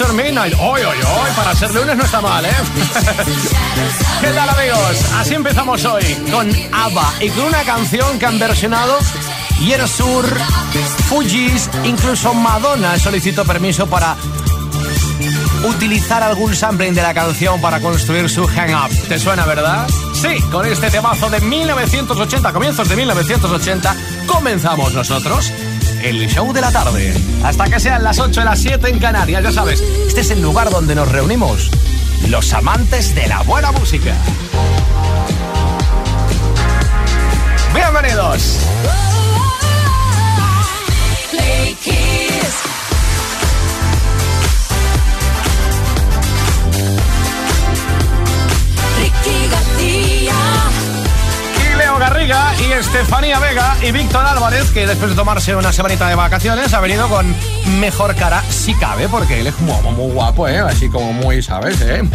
Hoy, hoy, hoy, para ser lunes no está mal, ¿eh? ¿Qué tal, amigos? Así empezamos hoy con ABBA y con una canción que han versionado Sur, Fujis, incluso Madonna solicitó permiso para utilizar algún sampling de la canción para construir su hang up. ¿Te suena, verdad? Sí, con este temazo de 1980, comienzos de 1980, comenzamos nosotros el show de la tarde. Hasta que sean las 8 y las 7 en Canarias, ya sabes, este es el lugar donde nos reunimos, los amantes de la buena música. Bienvenidos. Y Estefanía Vega y Víctor Álvarez, que después de tomarse una semanita de vacaciones ha venido con mejor cara si cabe, porque él es muy, muy guapo, ¿eh? Así como muy, ¿sabes? Eh?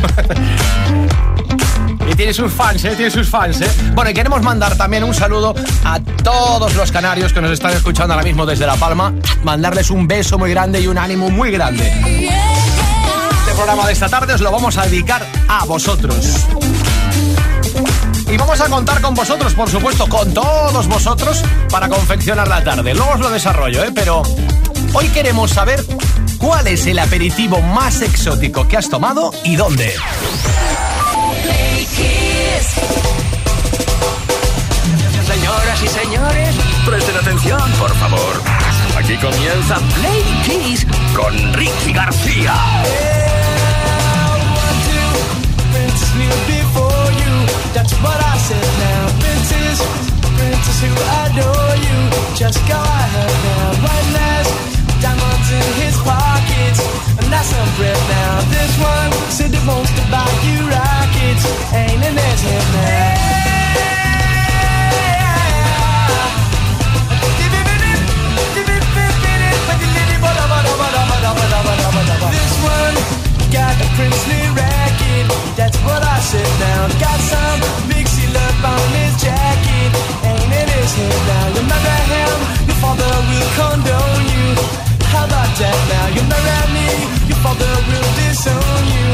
Y tiene sus fans, ¿eh? Tiene sus fans, ¿eh? Bueno, y queremos mandar también un saludo a todos los canarios que nos están escuchando ahora mismo desde La Palma. Mandarles un beso muy grande y un ánimo muy grande. Este programa de esta tarde os lo vamos a dedicar a vosotros. Y vamos a contar con vosotros, por supuesto, con todos vosotros para confeccionar la tarde. Luego os lo desarrollo, ¿eh? Pero Hoy queremos saber cuál es el aperitivo más exótico que has tomado y dónde. Señoras y señores, presten atención, por favor. Aquí comienza Play Kiss con Ricky García. Who adore you. Just go ahead now. One last diamonds in his pockets. And that's some bread now. This one said he wants to buy you rockets. Ain't in his head now. This one got a princely racket. That's what I said now. Got some mixy love on his jacket. His head now. You marry him, your father will condone you. How about that now? You marry me, your father will disown you.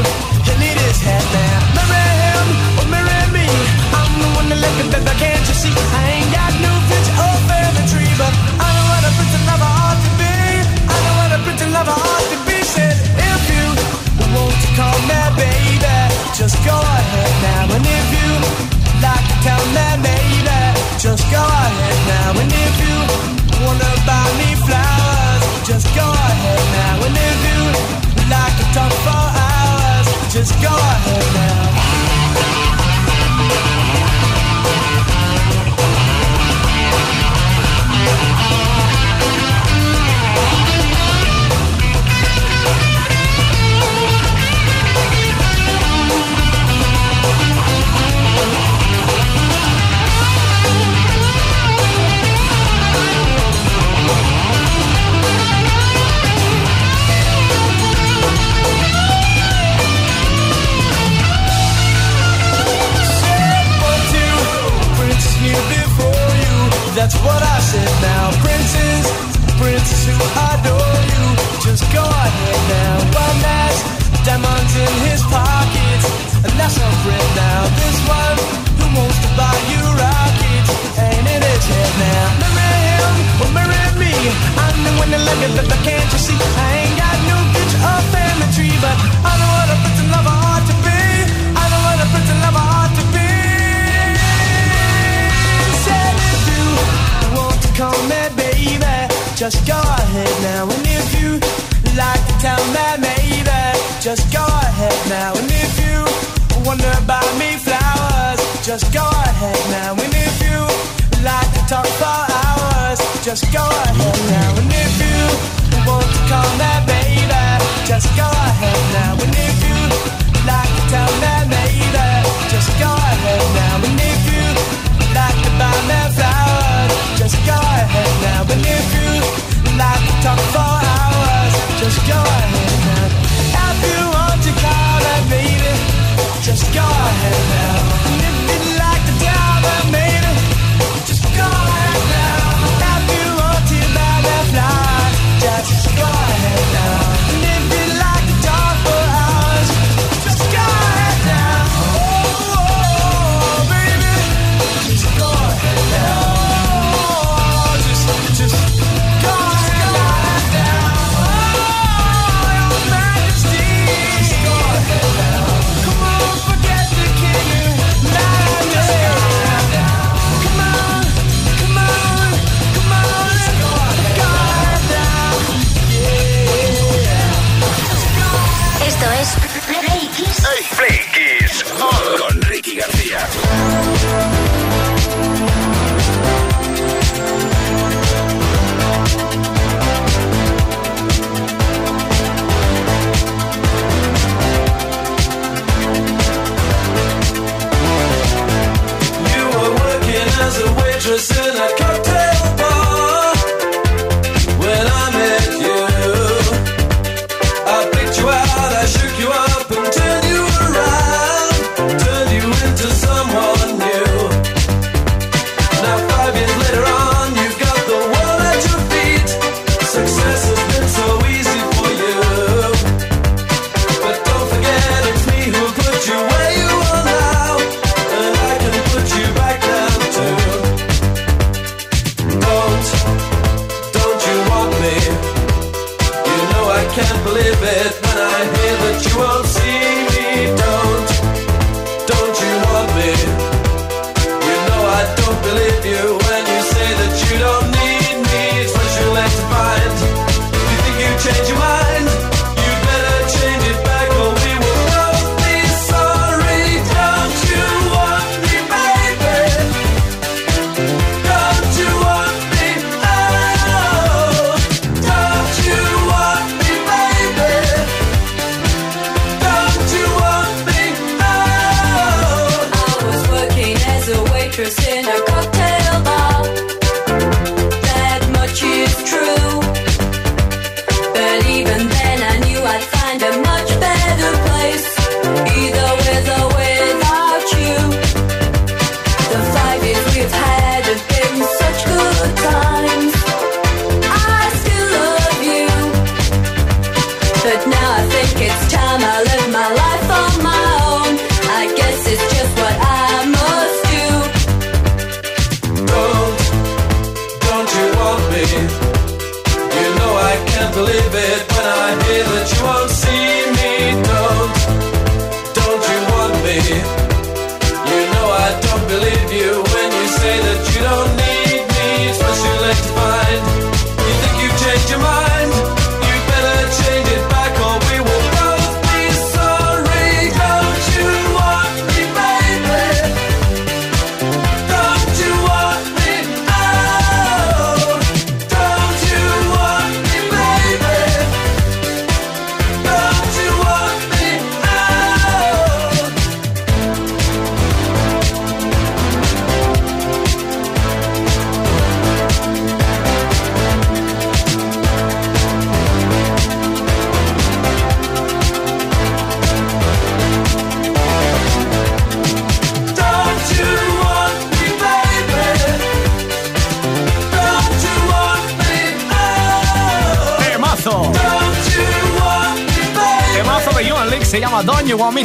He'll need his head now. Marry him or marry me. I'm the one that left it, baby. Can't you see? I ain't got no bitch or family tree, but I know what a prince and lover ought to be. I know what a prince and lover ought to be. Said if you want to call me baby, just go ahead now. And if you like to tell me maybe, just go ahead now. And if you wanna buy me flowers, just go ahead now. And if you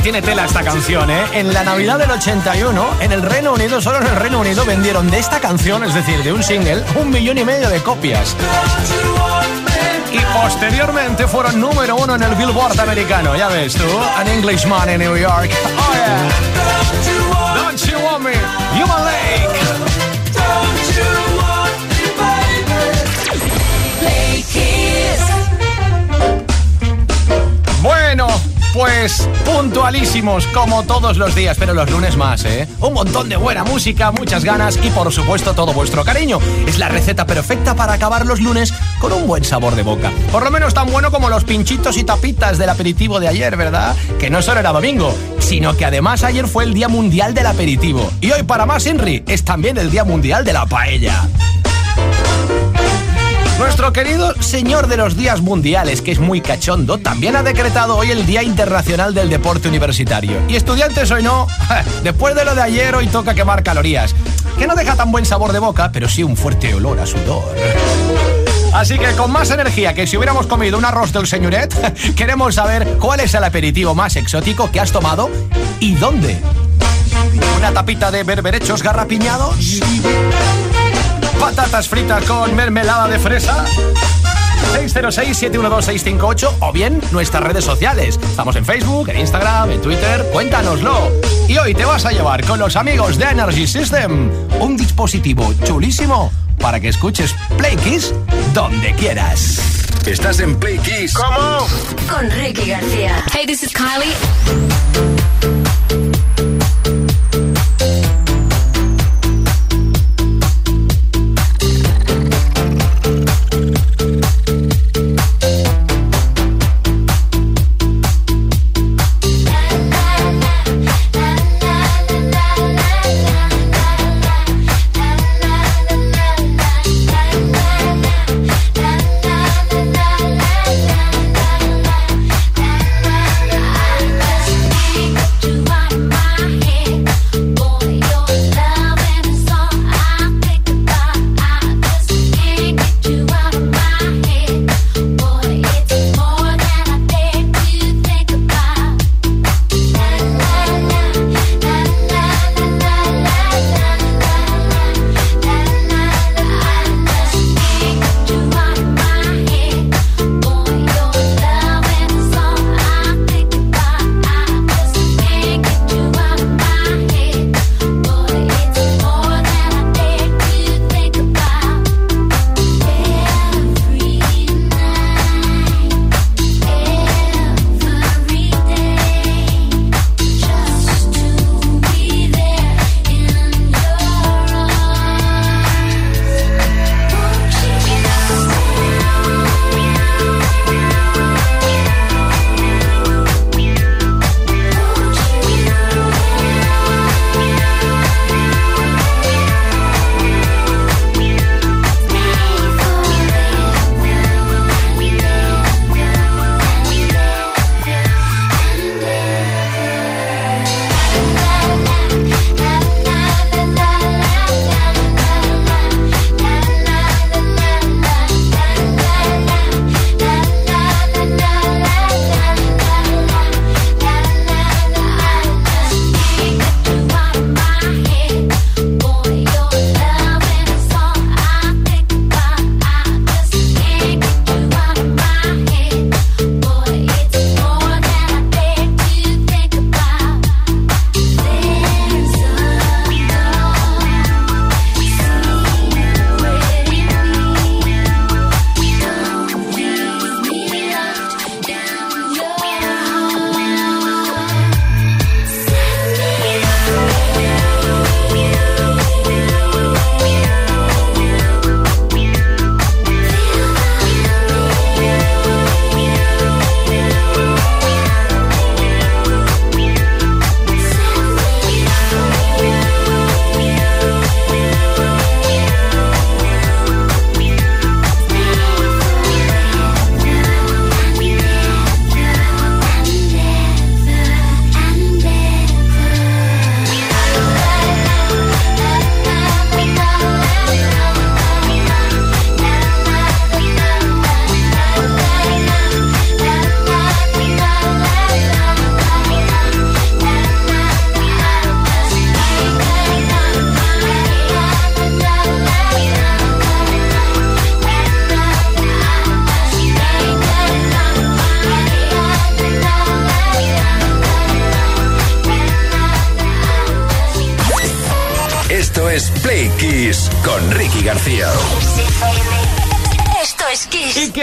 Tiene tela esta canción, ¿eh? En la Navidad del 81, en el Reino Unido, solo en el Reino Unido, vendieron de esta canción, es decir, de un single, un millón y medio de copias. Y posteriormente fueron número uno en el Billboard americano. Ya ves tú, An Englishman in New York. Oh, yeah. Don't You Want Me, Human Lake. Pues puntualísimos como todos los días, pero los lunes más, ¿eh? Un montón de buena música, muchas ganas y por supuesto todo vuestro cariño. Es la receta perfecta para acabar los lunes con un buen sabor de boca. Por lo menos tan bueno como los pinchitos y tapitas del aperitivo de ayer, ¿verdad? Que no solo era domingo, sino que además ayer fue el Día Mundial del Aperitivo. Y hoy para más, Henry, es también el Día Mundial de la Paella. Nuestro querido señor de los días mundiales, que es muy cachondo, también ha decretado hoy el Día Internacional del Deporte Universitario. Y estudiantes hoy no, después de lo de ayer hoy toca quemar calorías, que no deja tan buen sabor de boca, pero sí un fuerte olor a sudor. Así que con más energía que si hubiéramos comido un arroz del señoret, queremos saber cuál es el aperitivo más exótico que has tomado y dónde. Una tapita de berberechos garrapiñados, patatas fritas con mermelada de fresa. 606-712-658 o bien nuestras redes sociales. Estamos en Facebook, en Instagram, en Twitter. Cuéntanoslo. Y hoy te vas a llevar con los amigos de Energy System un dispositivo chulísimo para que escuches Play Kiss donde quieras. Estás en Play Kiss. Con Ricky García. Hey, this is Kylie.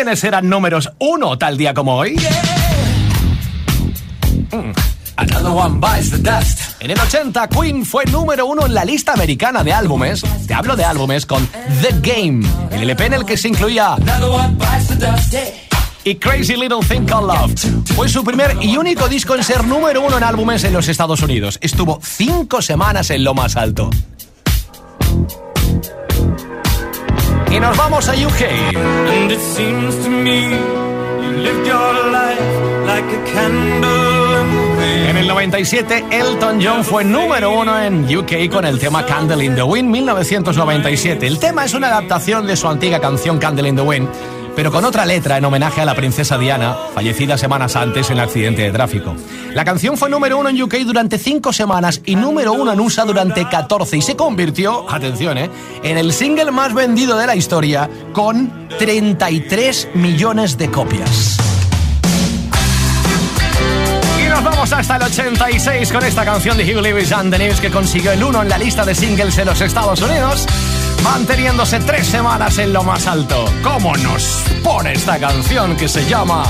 Quiénes eran números uno tal día como hoy? Mm, Another one bites the dust. En el 80, Queen fue número uno en la lista americana de álbumes. Te hablo de álbumes con The Game, el LP en el que se incluía y Crazy Little Thing Called Love. Fue su primer y único disco en ser número uno en álbumes en los Estados Unidos. Estuvo cinco semanas en lo más alto. Y nos vamos a UK. And it seems to me you lived your life like a candle in the wind. En el 97, Elton John fue número uno en UK con el tema Candle in the Wind 1997. El tema es una adaptación de su antigua canción Candle in the Wind, pero con otra letra en homenaje a la princesa Diana, fallecida semanas antes en accidente de tráfico. La canción fue número uno en UK durante cinco semanas y número uno en USA durante 14 y se convirtió, atención, eh, en el single más vendido de la historia con 33 millones de copias. Y nos vamos hasta el 86 con esta canción de Hugh Lewis and the News que consiguió el 1 en la lista de singles en los Estados Unidos, manteniéndose tres semanas en lo más alto. ¿Cómo nos pone esta canción que se llama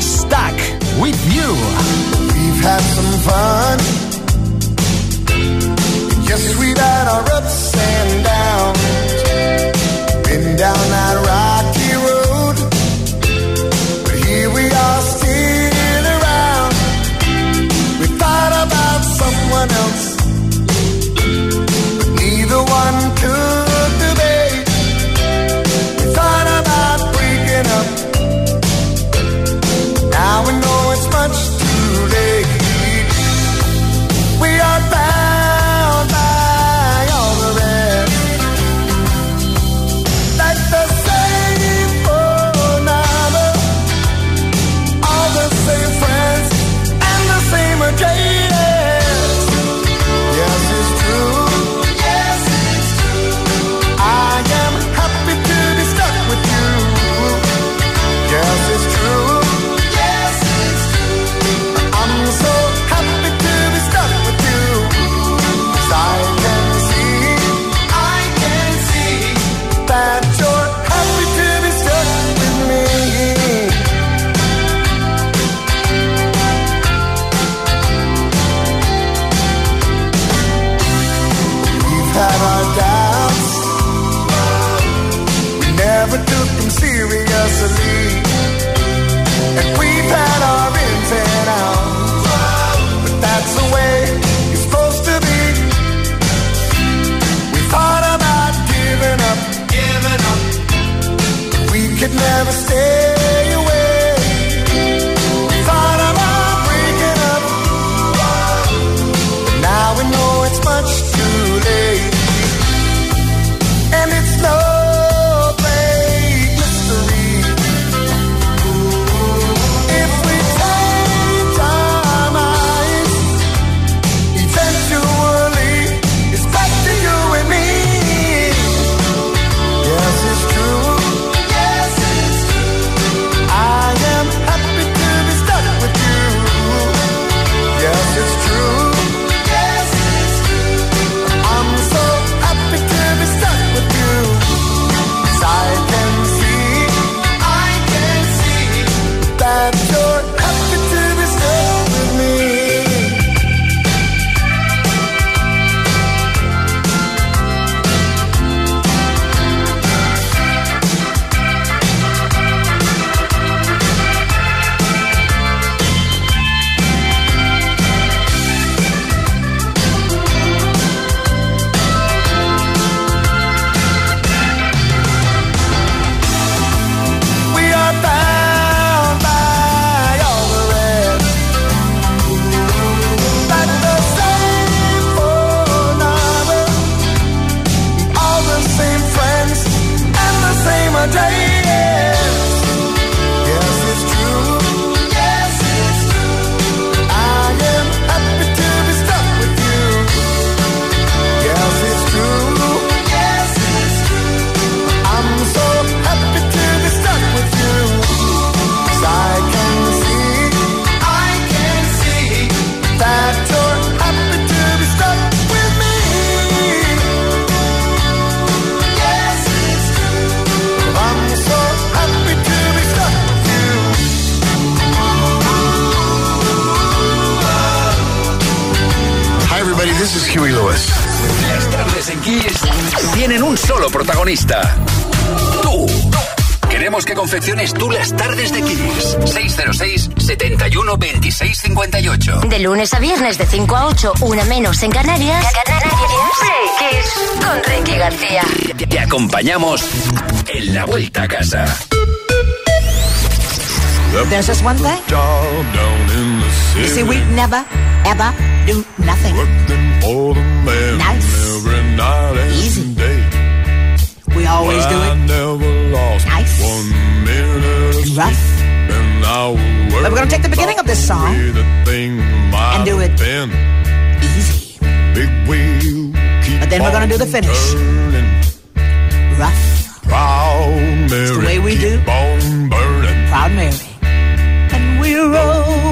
Stuck with You? We've had some fun. Yes, we've had our ups and downs. Been down that rocky road. But here we are still around. We thought about someone else. But neither one took This is Huey Lewis. Las tardes en Kiss tienen un solo protagonista. Tú. Queremos que confecciones tú las tardes de Kiss. 606 71 26 58. De lunes a viernes de 5 a 8, una menos en Canarias. Canarias. Kiss con Ricky García. Te acompañamos en la vuelta a casa. There's just one thing. You see, we never, ever do nothing. nice. Easy. We always do it. nice. Rough. But we're going to take the beginning of this song and do it easy. but then we're going to do the finish. Rough. Proud Mary. It's the way we do. Proud Mary. And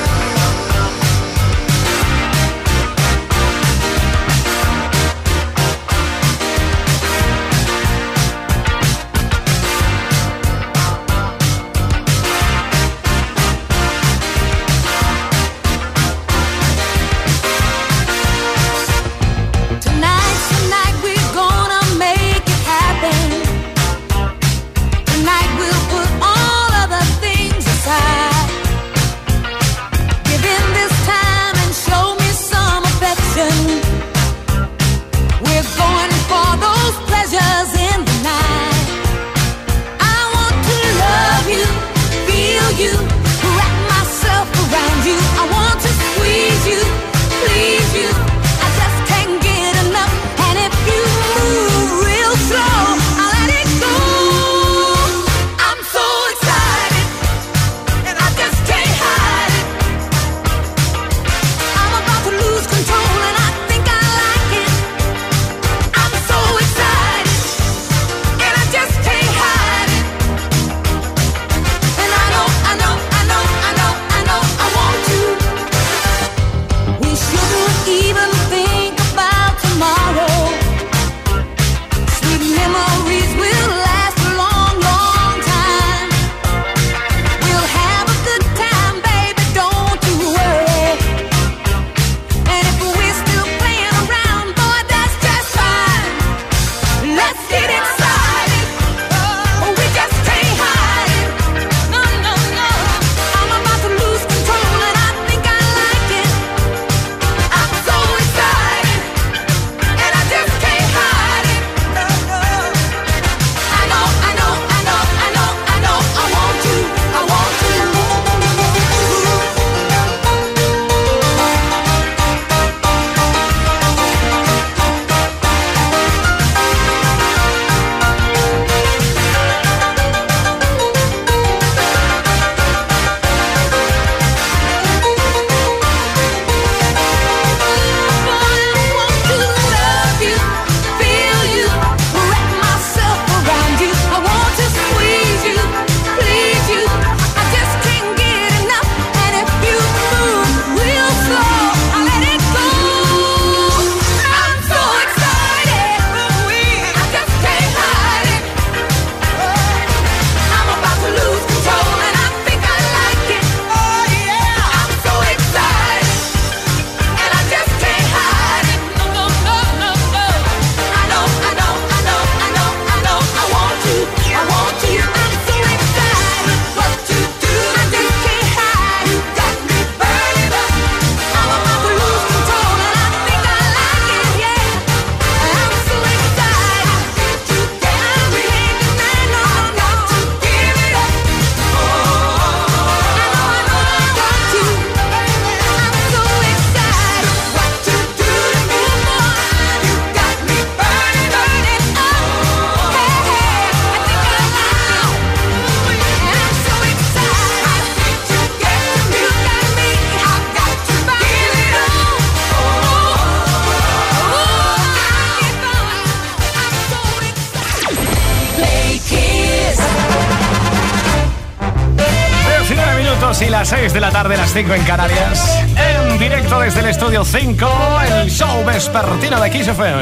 las en Canarias, en directo desde el estudio 5, el show vespertino de XFM.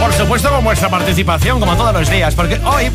Por supuesto, con vuestra participación, como todos los días, porque hoy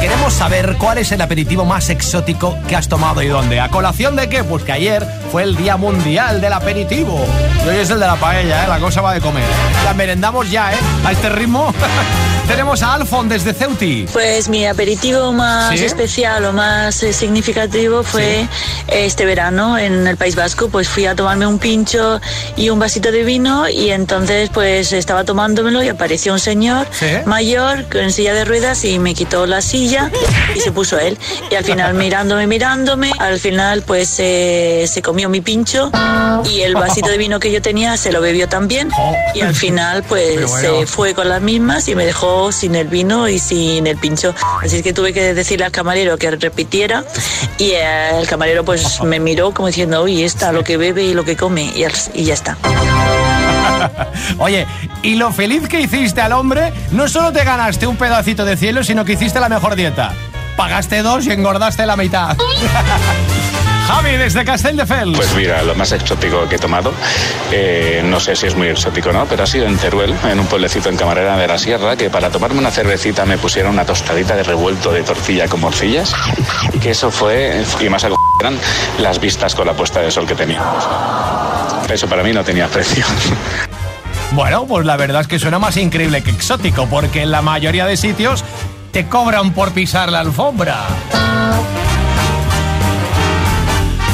queremos saber cuál es el aperitivo más exótico que has tomado y dónde. ¿A colación de qué? Pues que ayer fue el Día Mundial del Aperitivo. Y hoy es el de la paella, ¿eh? la cosa va de comer. La merendamos ya, ¿eh? A este ritmo. Tenemos a Alfon desde Ceuti. Pues mi aperitivo más ¿Sí? especial o más eh, significativo fue ¿Sí? este verano en el País Vasco. Pues fui a tomarme un pincho y un vasito de vino y entonces pues estaba tomándomelo y apareció un señor ¿Sí? mayor en silla de ruedas y me quitó la silla y se puso él. Y al final mirándome, mirándome, al final pues eh, se comió mi pincho y el vasito de vino que yo tenía se lo bebió también y al final pues se fue con las mismas y me dejó sin el vino y sin el pincho. Así que tuve que decirle al camarero que repitiera y el camarero pues me miró como diciendo, uy, está lo que bebe y lo que come y, y ya está. Oye, y lo feliz que hiciste al hombre, no solo te ganaste un pedacito de cielo, sino que hiciste la mejor dieta. Pagaste dos y engordaste la mitad. Javi, desde Castelldefels. Pues mira, lo más exótico que he tomado, eh, no sé si es muy exótico o no, pero ha sido en Teruel, en un pueblecito en Camarera de la Sierra, que para tomarme una cervecita me pusieron una tostadita de revuelto de tortilla con morcillas, y que eso fue, y más algo eran las vistas con la puesta de sol que teníamos. Eso para mí no tenía precio. Bueno, pues la verdad es que suena más increíble que exótico, porque en la mayoría de sitios te cobran por pisar la alfombra.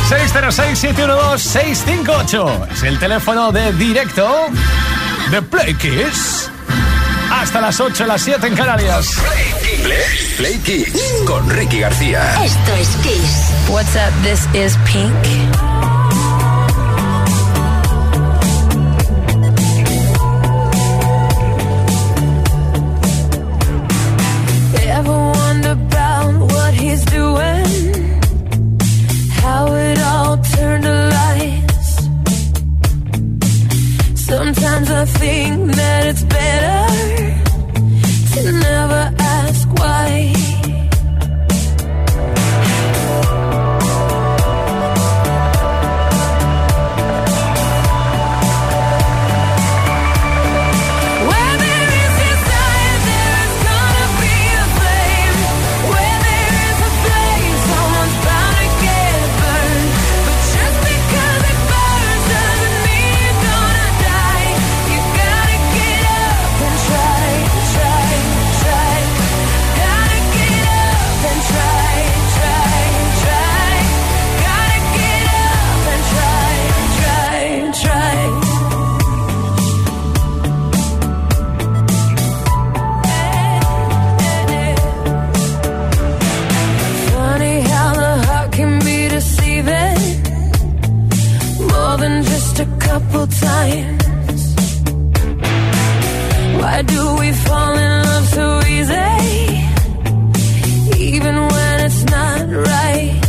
606-712-658 es el teléfono de directo de Play Kiss. Hasta las 8, las 7 en Canarias. Play, Play Kiss con Ricky García. Esto es Kiss. What's up? This is Pink. More just a couple times. Why do we fall in love so easy, even when it's not right?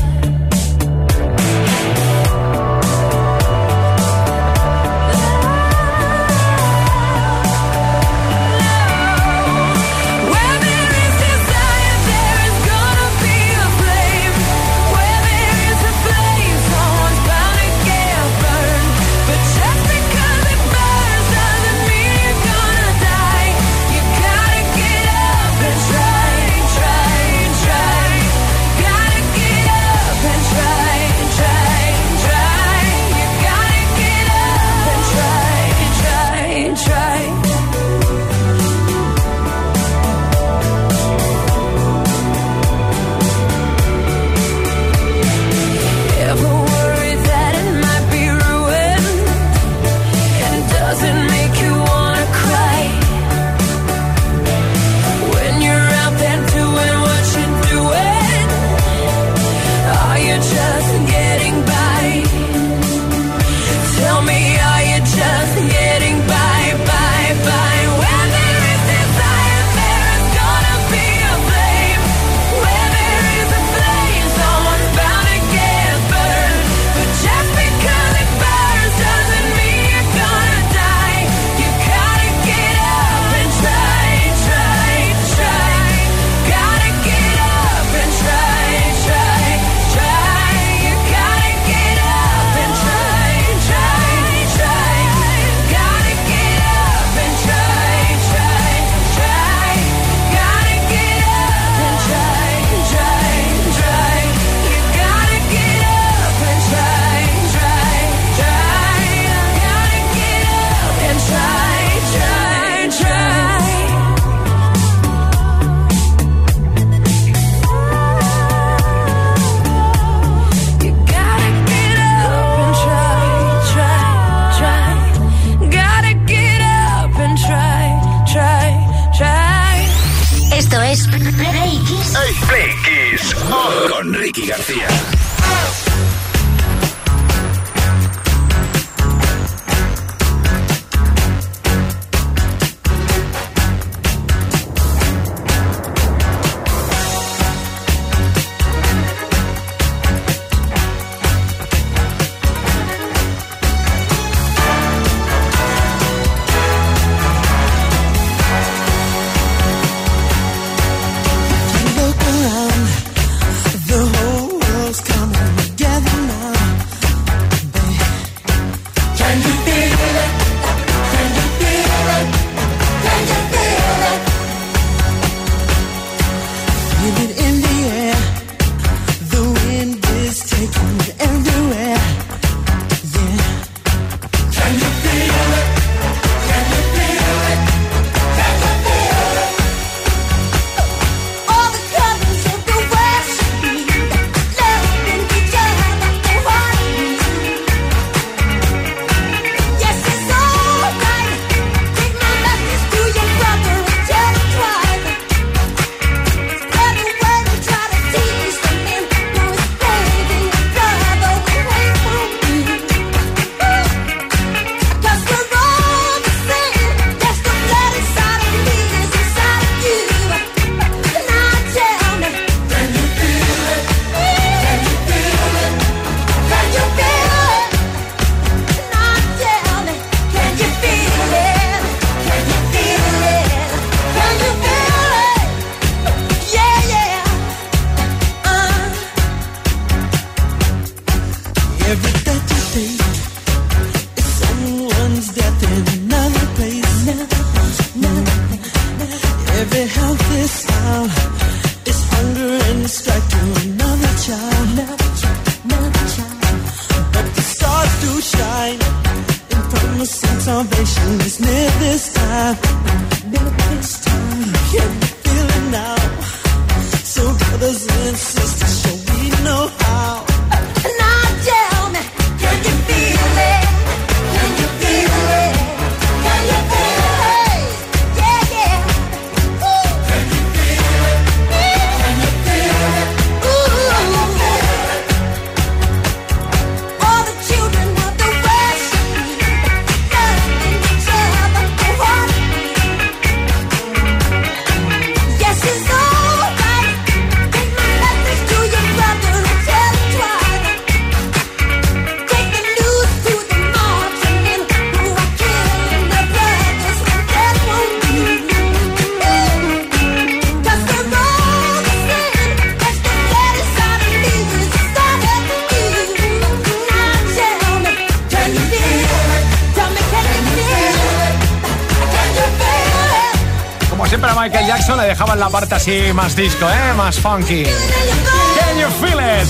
Así más disco, ¿eh? Más funky. Can you feel it?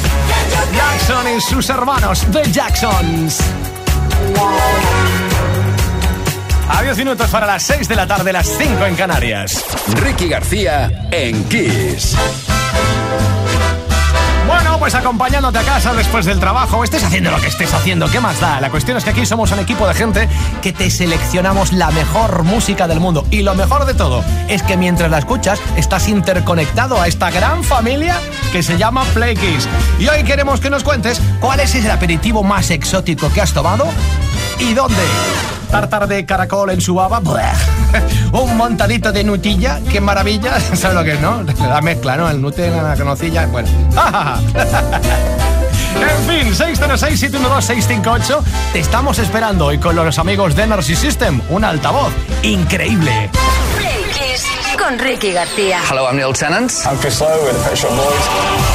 Jackson y sus hermanos, The Jacksons. A 10 minutos para las 6 de la tarde, las 5 en Canarias. Ricky García en Kiss. Pues acompañándote a casa después del trabajo, estés haciendo lo que estés haciendo, ¿qué más da? La cuestión es que aquí somos un equipo de gente que te seleccionamos la mejor música del mundo. Y lo mejor de todo es que mientras la escuchas, estás interconectado a esta gran familia que se llama Play. Y hoy queremos que nos cuentes cuál es el aperitivo más exótico que has tomado y dónde. Tartar de caracol en su baba. un montadito de nutilla, qué maravilla, ¿sabes lo que es, no? La mezcla, ¿no? El Nutella, la nocilla, bueno. En fin, 606-712-658. Te estamos esperando y con los amigos de Energy System, un altavoz increíble. Play Kiss con Ricky García. Hello, I'm Neil Tennant. I'm Chris Lowe, we're the Pet Shop Boys.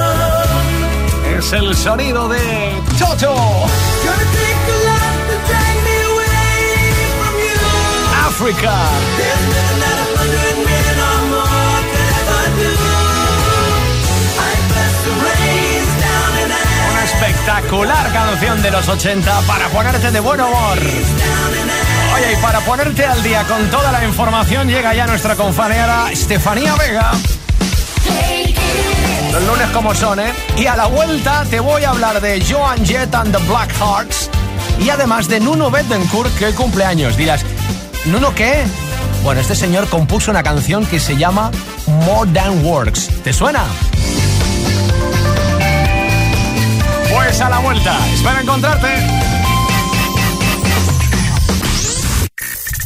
Es el sonido de Toto. África. Una espectacular canción de los 80 para ponerte de buen humor. Oye, y para ponerte al día con toda la información llega ya nuestra compañera Estefanía Vega. Los lunes como son, ¿eh? Y a la vuelta te voy a hablar de Joan Jett and the Black Hearts y además de Nuno Bettencourt que hoy cumple años. Dirás, ¿Nuno qué? Bueno, este señor compuso una canción que se llama More Than Words. ¿Te suena? Pues a la vuelta. Espero encontrarte.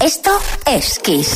Esto es Kiss.